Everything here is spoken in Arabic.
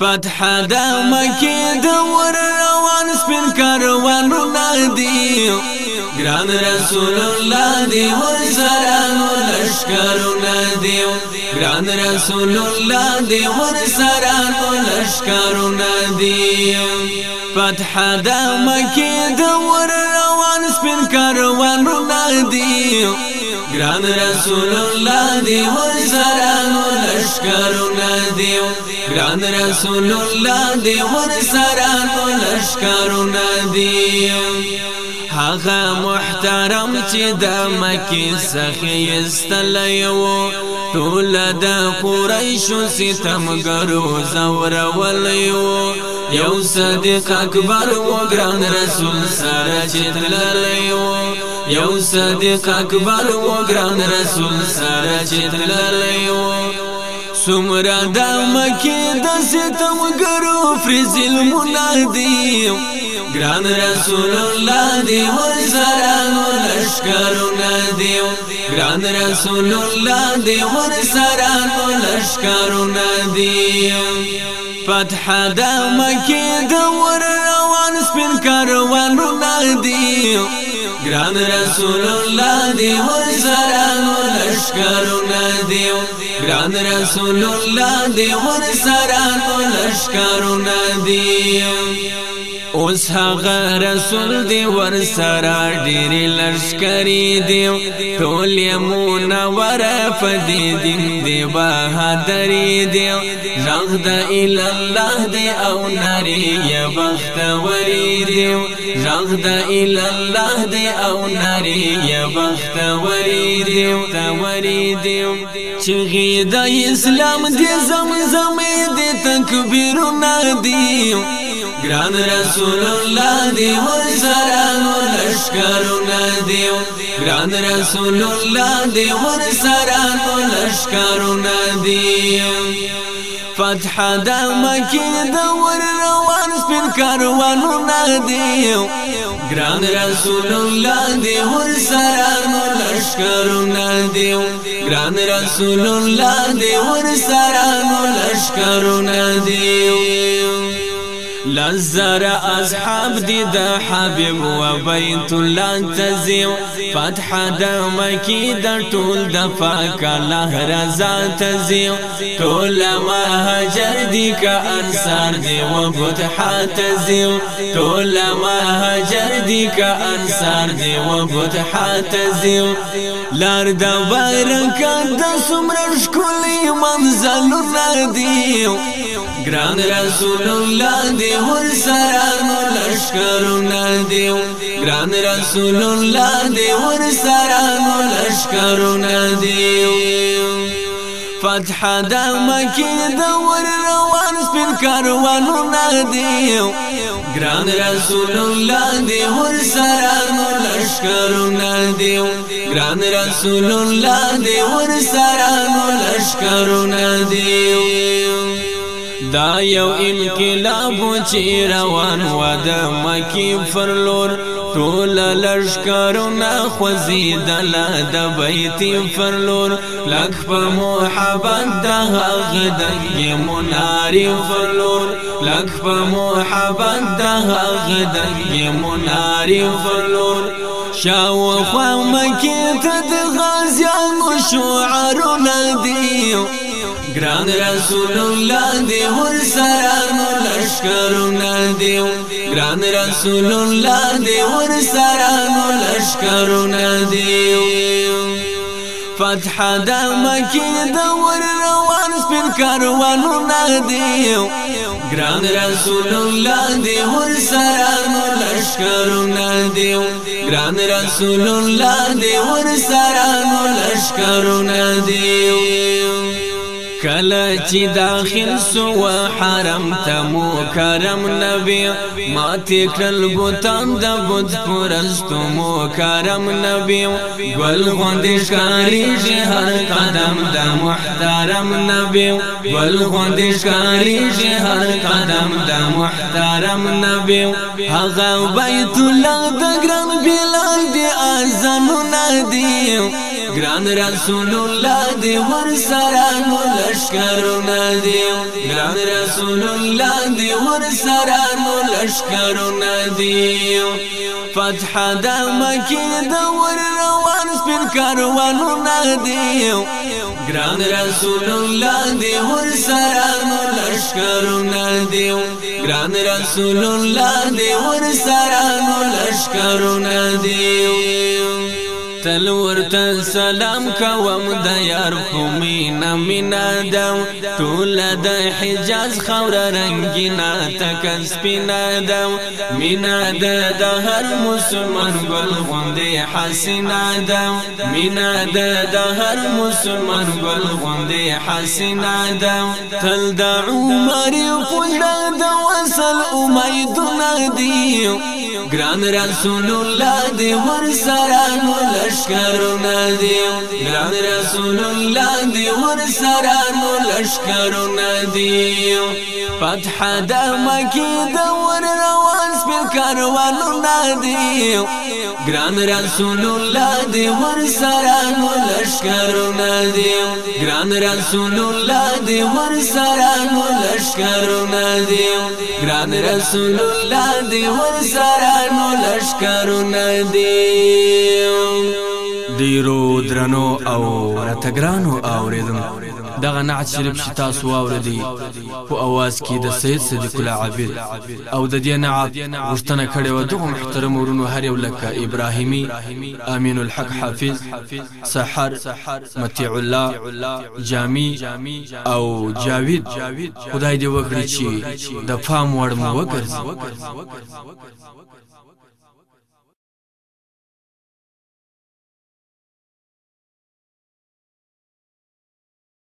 فتح د مکی د ور روان سپین ګران رسول الله دی ور لشکرو نادي ګران رسول الله دی ور سرانو لشکرو نادي فتح د مکی د ور روان سپین ګران رسول الله دی ور لشکرو نادي ګران رسول الله دی ور سره لشکرونه دی هغه محترم چې د مکی څخه استلیو ټول د قریش ستمګرو زور ولیو یو صدیق اکبر و ګران رسول سره چې تللیو یو صدیق اکبر و ګران رسول سره چې تللیو سمرا د مکی د ستم ګرو فرزل منادی ګران رسول الله دی ور سرانو لشکرو ندی ګران رسول الله دی ور سرانو لشکرو ندی فتح د مکی د ور روان سپین کاروانو ندی ګران رسول الله دی ور سرانو لشکرو ندی ګران رسول الله دی ور سره لشکرونه دی اوس هغه رسول دی ور سره ډیر لشکري دی. ټول یمونه ور فدی دین دی بهادری دی. رغ د ال الله دی او نری یا بخت وری دی. رغ د ال الله دی او نری یا بخت وری دی. وری دی. چغی د اسلام دی زمزم دی تکبیر ندی ګران رسول الله دی ورسره نو لشکرونه دی ګران رسول الله دی ورسره نو لشکرونه دی فتح د مکه د ور روان سپین کاروانونه دی ګران رسول الله دی ورسره نو لشکرونه دی ګران رسول الله دی ورسره نو لشکرونه دی لزر أصحاب دي د حبيب و بيت الله تزيو فتح د مکی د ټول د پاک الله رضا تزيو ټول مهاجر دي ک أنصار دي و فتح تزيو ټول مهاجر دي ک أنصار دي و تزيو لار د بیرک د سمرش کلی منزل ندیو ګران رسول الله دی ور سره لشکرونه دی ګران رسول الله دی ور سره لشکرونه دی فتح د مکی د ور روان سپین کاروانونه دی ګران رسول الله دی ور سره لشکرونه دی ګران رسول الله دی ور سره لشکرونه دی دا یو انقلاب چې روان و د مکی فرلور ټول لشکرونه خوځیدل د بیت فرلور. لک په محبت د هغه د مناری فرلور. لک په محبت د هغه د مناری فرلور. شاو خوا مکی ته د غازیانو شعارونه دی ګران رسول الله دی ور سره لشکرونه دی. ګران رسول الله دی ور سره لشکرونه دی. فتح د مکی د ور روان سپین کاروانونه دی. ګران رسول الله دی ور سره لشکرونه دی. ګران رسول الله دی ور سره لشکرونه دی کله چې داخل سو حرم ته مو کرم نبی. ما تکل بوتان د بوت پرستو مو کرم نبی. ګل غوندې ښکاری هر قدم د محترم نبی. ګل غوندې ښکاری هر قدم د محترم نبی. هغه بیت الله د ګران بلال دی اذان ندی ګران رسول الله دی ور سره نو لشکرونه دی ګران رسول الله دی ور سره نو لشکرونه دی فتح د مکه د ور روان سپین کاروانونه دی ګران رسول الله دی ور سره نو لشکرونه دی ګران رسول الله دی ور سره نو لشکرونه دی تل ورته سلام کوم د یار خو مینا مینا دو ټول د حجاز خور رنگینا تک سپینا دو مینا د هر مسلمان ګل غوندې حسینا دو مینا د هر مسلمان ګل غوندې حسینا دو تل د عمر پوجا د وصل امیدونه دی ګران رسول الله دی ور سره نو لشکرونه دی ګران رسول الله دی ور سره نو لشکرونه دی فتح د مکی د ور روان سپین کاروانونه دی ګران رسول الله دی ور سره نو لشکرونه دی ګران رسول الله دی ور سره نو لشکرونه دی ګران رسول الله دی ور سره نو لشکرونه دی ډیرو درنو او رتګرانو اوریدم دغه نعت شریف چې تاسو واوردی په اواز کې د سید صدیق الله عابد او د دې نعت غشتنه کړي و دغه محترم ورونو هر یو لکه ابراهیمی امین الحق حافظ سحر متیع الله جامی او جاوید. خدای دې وکړي چې د فام وړ مو وګرځي